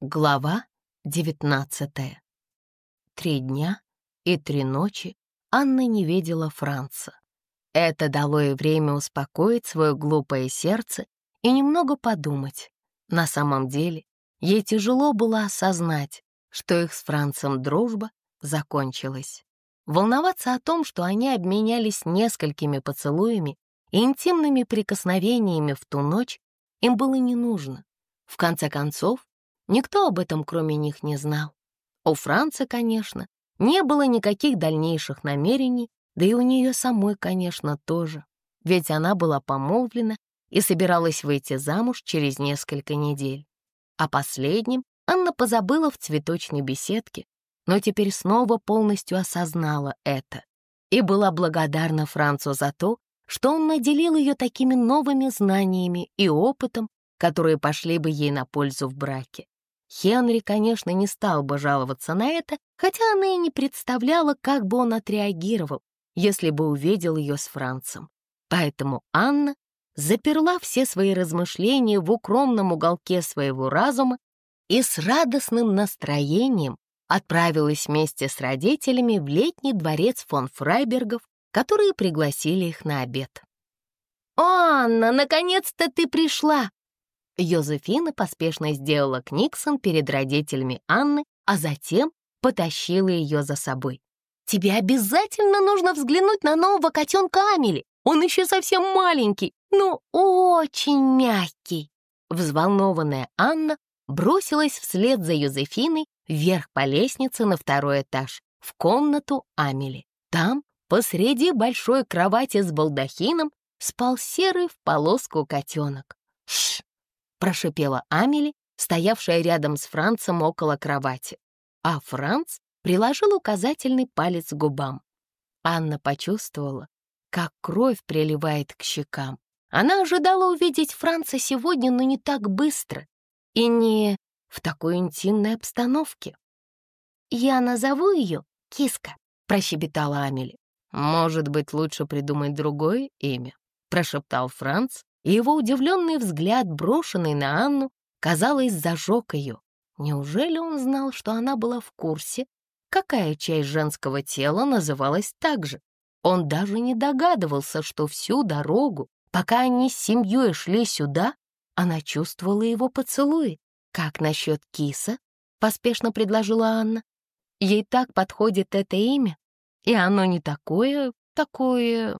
Глава девятнадцатая. Три дня и три ночи Анна не видела Франца. Это дало ей время успокоить свое глупое сердце и немного подумать. На самом деле, ей тяжело было осознать, что их с Францем дружба закончилась. Волноваться о том, что они обменялись несколькими поцелуями и интимными прикосновениями в ту ночь, им было не нужно. В конце концов, никто об этом кроме них не знал. У Франца, конечно, не было никаких дальнейших намерений, да и у нее самой, конечно, тоже, ведь она была помолвлена и собиралась выйти замуж через несколько недель. О последнем Анна позабыла в цветочной беседке, но теперь снова полностью осознала это и была благодарна Францу за то, что он наделил ее такими новыми знаниями и опытом, которые пошли бы ей на пользу в браке. Хенри, конечно, не стал бы жаловаться на это, хотя она и не представляла, как бы он отреагировал, если бы увидел ее с Францем. Поэтому Анна заперла все свои размышления в укромном уголке своего разума и с радостным настроением отправилась вместе с родителями в летний дворец фон Фрайбергов, которые пригласили их на обед. «Анна, наконец-то ты пришла!» Йозефина поспешно сделала Книксон перед родителями Анны, а затем потащила ее за собой. «Тебе обязательно нужно взглянуть на нового котенка Амели. Он еще совсем маленький, но очень мягкий». Взволнованная Анна бросилась вслед за Юзефиной вверх по лестнице на второй этаж, в комнату Амели. Там, посреди большой кровати с балдахином, спал серый в полоску котенок. «Шш!» — прошипела Амели, стоявшая рядом с Францем около кровати. А Франц приложил указательный палец к губам. Анна почувствовала, как кровь приливает к щекам. Она ожидала увидеть Франца сегодня, но не так быстро и не в такой интимной обстановке. «Я назову ее Киска», — прощебетала Амели. «Может быть, лучше придумать другое имя», — прошептал Франц, и его удивленный взгляд, брошенный на Анну, казалось, зажег ее. Неужели он знал, что она была в курсе, какая часть женского тела называлась так же? Он даже не догадывался, что всю дорогу, пока они с семьей шли сюда, она чувствовала его поцелуи. «Как насчет киса?» — поспешно предложила Анна. «Ей так подходит это имя, и оно не такое, такое...»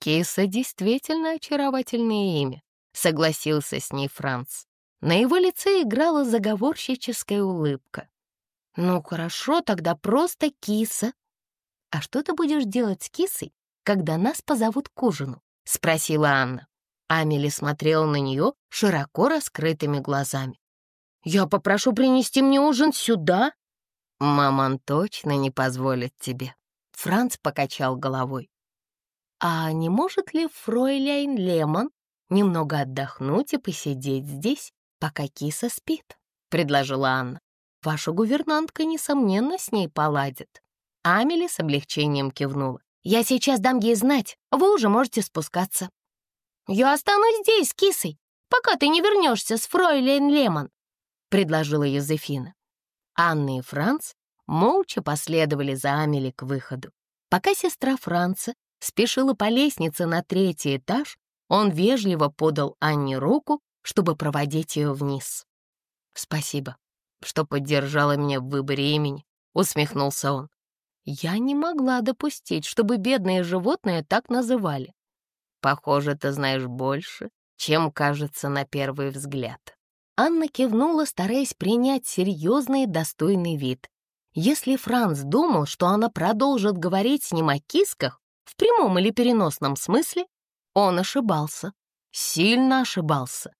«Киса действительно очаровательное имя», — согласился с ней Франц. На его лице играла заговорщическая улыбка. «Ну хорошо, тогда просто киса». «А что ты будешь делать с кисой, когда нас позовут к ужину?» — спросила Анна. Амели смотрела на нее широко раскрытыми глазами. Я попрошу принести мне ужин сюда?» «Маман точно не позволит тебе», — Франц покачал головой. «А не может ли фройляйн Лемон немного отдохнуть и посидеть здесь, пока киса спит?» — предложила Анна. «Ваша гувернантка, несомненно, с ней поладит». Амели с облегчением кивнула. «Я сейчас дам ей знать, вы уже можете спускаться». «Я останусь здесь с кисой, пока ты не вернешься с фройлен Лемон», — предложила Юзефина. Анна и Франц молча последовали за Амели к выходу. Пока сестра Франца спешила по лестнице на третий этаж, он вежливо подал Анне руку, чтобы проводить ее вниз. «Спасибо, что поддержала меня в выборе имени», — усмехнулся он. «Я не могла допустить, чтобы бедное животное так называли. Похоже, ты знаешь больше, чем кажется на первый взгляд». Анна кивнула, стараясь принять серьезный и достойный вид. Если Франц думал, что она продолжит говорить с ним о кисках, в прямом или переносном смысле, он ошибался, сильно ошибался.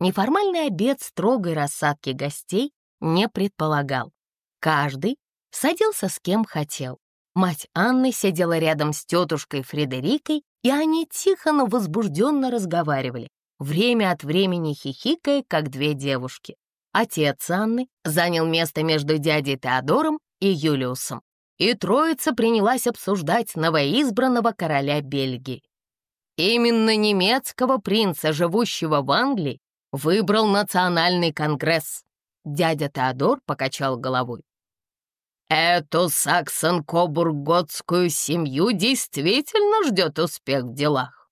Неформальный обед строгой рассадки гостей не предполагал. Каждый садился с кем хотел. Мать Анны сидела рядом с тетушкой Фредерикой, и они тихо, но возбужденно разговаривали время от времени хихикая, как две девушки. Отец Анны занял место между дядей Теодором и Юлиусом, и троица принялась обсуждать новоизбранного короля Бельгии. Именно немецкого принца, живущего в Англии, выбрал национальный конгресс, Дядя Теодор покачал головой. Эту саксон-кобурготскую семью действительно ждет успех в делах.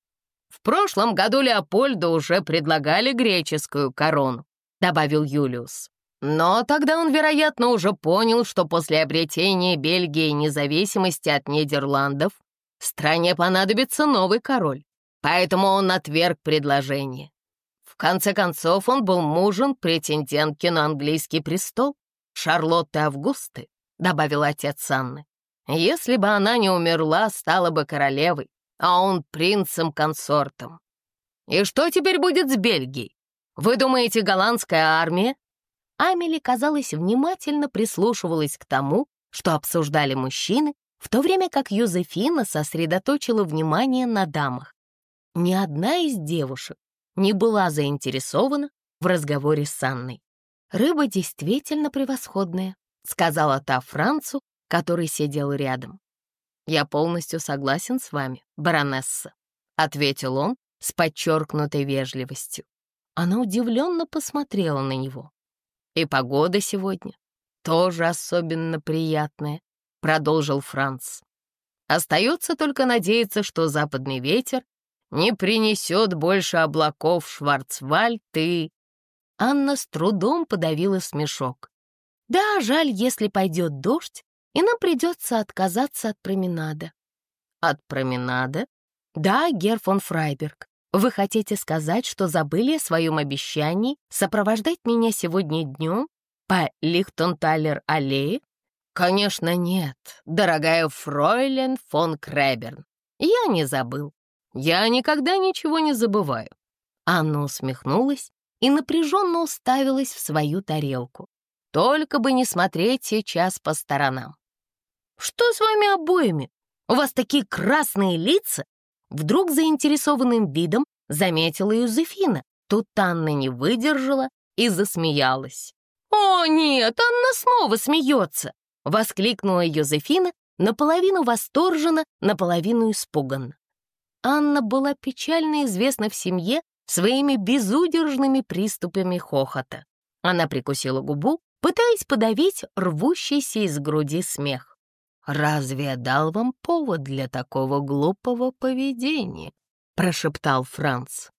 В прошлом году Леопольду уже предлагали греческую корону, добавил Юлиус. Но тогда он, вероятно, уже понял, что после обретения Бельгии независимости от Нидерландов стране понадобится новый король, поэтому он отверг предложение. В конце концов, он был мужем претендентки на английский престол, Шарлотты Августы, добавил отец Анны. Если бы она не умерла, стала бы королевой, а он принцем-консортом. И что теперь будет с Бельгией? Вы думаете, голландская армия Амели, казалось, внимательно прислушивалась к тому, что обсуждали мужчины, в то время как Юзефина сосредоточила внимание на дамах. Ни одна из девушек не была заинтересована в разговоре с Анной. «Рыба действительно превосходная», — сказала та Францу, который сидел рядом. «Я полностью согласен с вами, баронесса», — ответил он с подчеркнутой вежливостью. Она удивленно посмотрела на него. И погода сегодня тоже особенно приятная, продолжил Франц. Остается только надеяться, что западный ветер не принесет больше облаков в Шварцвальд и... Анна с трудом подавила смешок. Да, жаль, если пойдет дождь, и нам придется отказаться от променада. От променада? Да, Гер фон Фрайберг. Вы хотите сказать, что забыли о своем обещании сопровождать меня сегодня днем по Лихтонталер-аллее? Конечно, нет, дорогая фройлен фон Креберн. Я не забыл. Я никогда ничего не забываю. Анна усмехнулась и напряженно уставилась в свою тарелку. Только бы не смотреть сейчас по сторонам. «Что с вами обоими? У вас такие красные лица!» Вдруг заинтересованным видом заметила Юзефина. Тут Анна не выдержала и засмеялась. «О, нет, Анна снова смеется!» — воскликнула Юзефина, наполовину восторженно, наполовину испуганно. Анна была печально известна в семье своими безудержными приступами хохота. Она прикусила губу, пытаясь подавить рвущийся из груди смех. «Разве я дал вам повод для такого глупого поведения?» — прошептал Франц.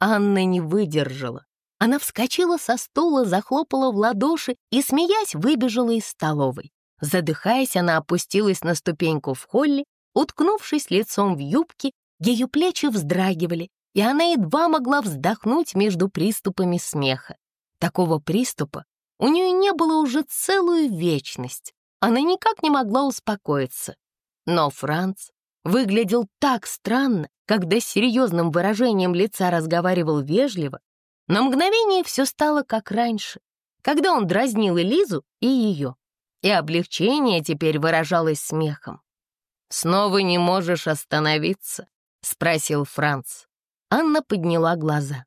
Анна не выдержала. Она вскочила со стула, захлопала в ладоши и, смеясь, выбежала из столовой. Задыхаясь, она опустилась на ступеньку в холле, уткнувшись лицом в юбки, ее плечи вздрагивали, и она едва могла вздохнуть между приступами смеха. Такого приступа у нее не было уже целую вечность. Она никак не могла успокоиться. Но Франц выглядел так странно, когда с серьезным выражением лица разговаривал вежливо. На мгновение все стало как раньше, когда он дразнил Элизу и ее. И облегчение теперь выражалось смехом. «Снова не можешь остановиться?» — спросил Франц. Анна подняла глаза.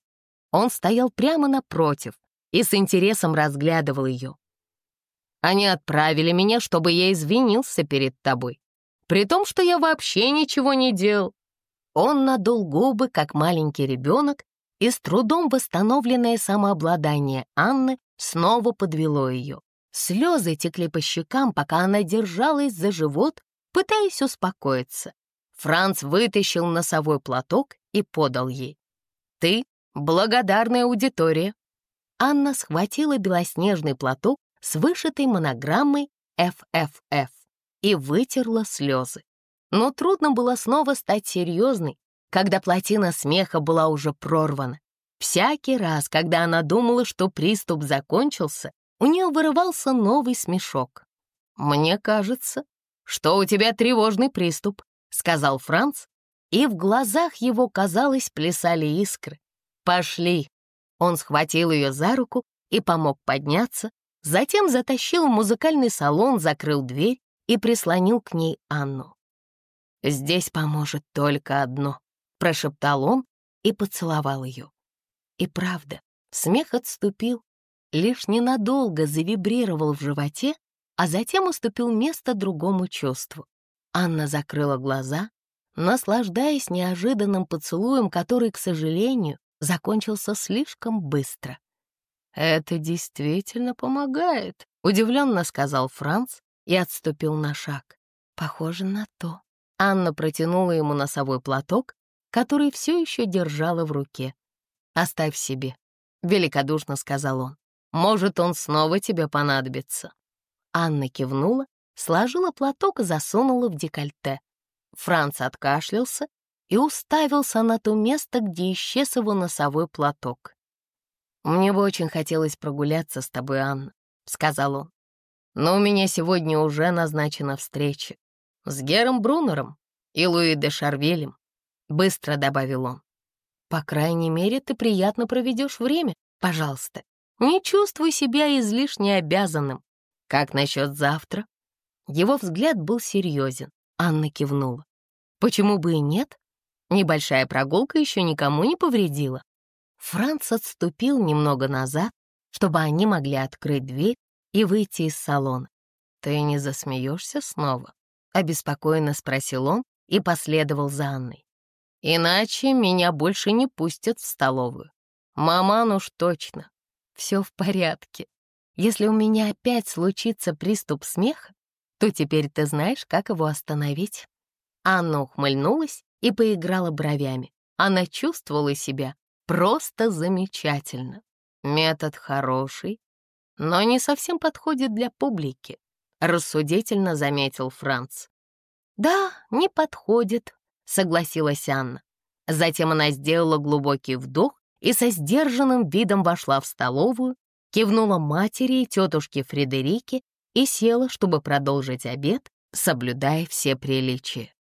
Он стоял прямо напротив и с интересом разглядывал ее. Они отправили меня, чтобы я извинился перед тобой. При том, что я вообще ничего не делал. Он надул губы, как маленький ребенок, и с трудом восстановленное самообладание Анны снова подвело ее. Слезы текли по щекам, пока она держалась за живот, пытаясь успокоиться. Франц вытащил носовой платок и подал ей. «Ты — благодарная аудитория». Анна схватила белоснежный платок с вышитой монограммой FFF и вытерла слезы. Но трудно было снова стать серьезной, когда плотина смеха была уже прорвана. Всякий раз, когда она думала, что приступ закончился, у нее вырывался новый смешок. «Мне кажется, что у тебя тревожный приступ», — сказал Франц, и в глазах его, казалось, плясали искры. «Пошли». Он схватил ее за руку и помог подняться, Затем затащил в музыкальный салон, закрыл дверь и прислонил к ней Анну. «Здесь поможет только одно», — прошептал он и поцеловал ее. И правда, смех отступил, лишь ненадолго завибрировал в животе, а затем уступил место другому чувству. Анна закрыла глаза, наслаждаясь неожиданным поцелуем, который, к сожалению, закончился слишком быстро. «Это действительно помогает», — удивленно сказал Франц и отступил на шаг. «Похоже на то». Анна протянула ему носовой платок, который все еще держала в руке. «Оставь себе», — великодушно сказал он. «Может, он снова тебе понадобится». Анна кивнула, сложила платок и засунула в декольте. Франц откашлялся и уставился на то место, где исчез его носовой платок. «Мне бы очень хотелось прогуляться с тобой, Анна», — сказал он. «Но у меня сегодня уже назначена встреча с Гером Брунером и Луи де Шарвелем», — быстро добавил он. «По крайней мере, ты приятно проведешь время, пожалуйста. Не чувствуй себя излишне обязанным. Как насчет завтра?» Его взгляд был серьезен. Анна кивнула. «Почему бы и нет? Небольшая прогулка еще никому не повредила. Франц отступил немного назад, чтобы они могли открыть дверь и выйти из салона. «Ты не засмеешься снова?» — обеспокоенно спросил он и последовал за Анной. «Иначе меня больше не пустят в столовую. Маман уж точно. Все в порядке. Если у меня опять случится приступ смеха, то теперь ты знаешь, как его остановить». Анна ухмыльнулась и поиграла бровями. Она чувствовала себя просто замечательно. Метод хороший, но не совсем подходит для публики, рассудительно заметил Франц. Да, не подходит, согласилась Анна. Затем она сделала глубокий вдох и со сдержанным видом вошла в столовую, кивнула матери и тетушке Фредерике и села, чтобы продолжить обед, соблюдая все приличия.